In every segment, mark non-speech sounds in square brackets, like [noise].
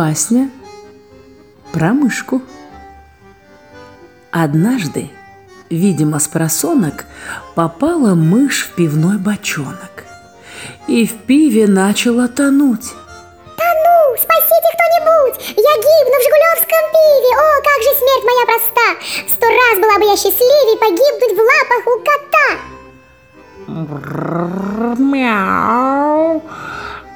Басня про мышку. Однажды, видимо, с просонок попала мышь в пивной бочонок. И в пиве начала тонуть. Тону, спасите кто-нибудь! Я гибну в жигулевском пиве! О, как же смерть моя проста! Сто раз была бы я счастливее погибнуть в лапах у кота! Мяу.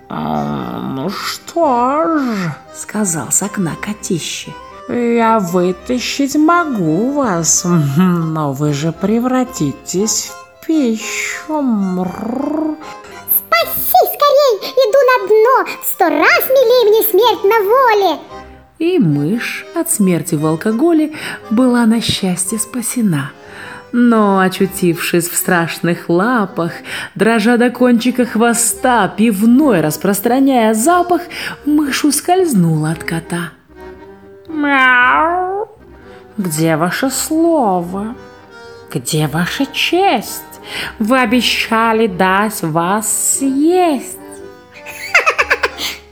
А, Ну что ж, Сказал с окна котище. я вытащить могу вас, [laughs] но вы же превратитесь в пищу. Спаси скорей! Иду на дно! Сто раз милее мне смерть на воле! И мышь от смерти в алкоголе была на счастье спасена. Но, очутившись в страшных лапах, дрожа до кончика хвоста, пивной распространяя запах, мышь ускользнула от кота. Мяу. Где ваше слово? Где ваша честь? Вы обещали дать вас съесть.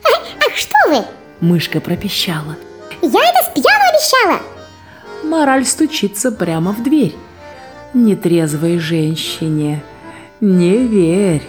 Ах, что вы! Мышка пропищала. Я это с пьяну обещала! Мораль стучится прямо в дверь. Нетрезвой женщине не верь.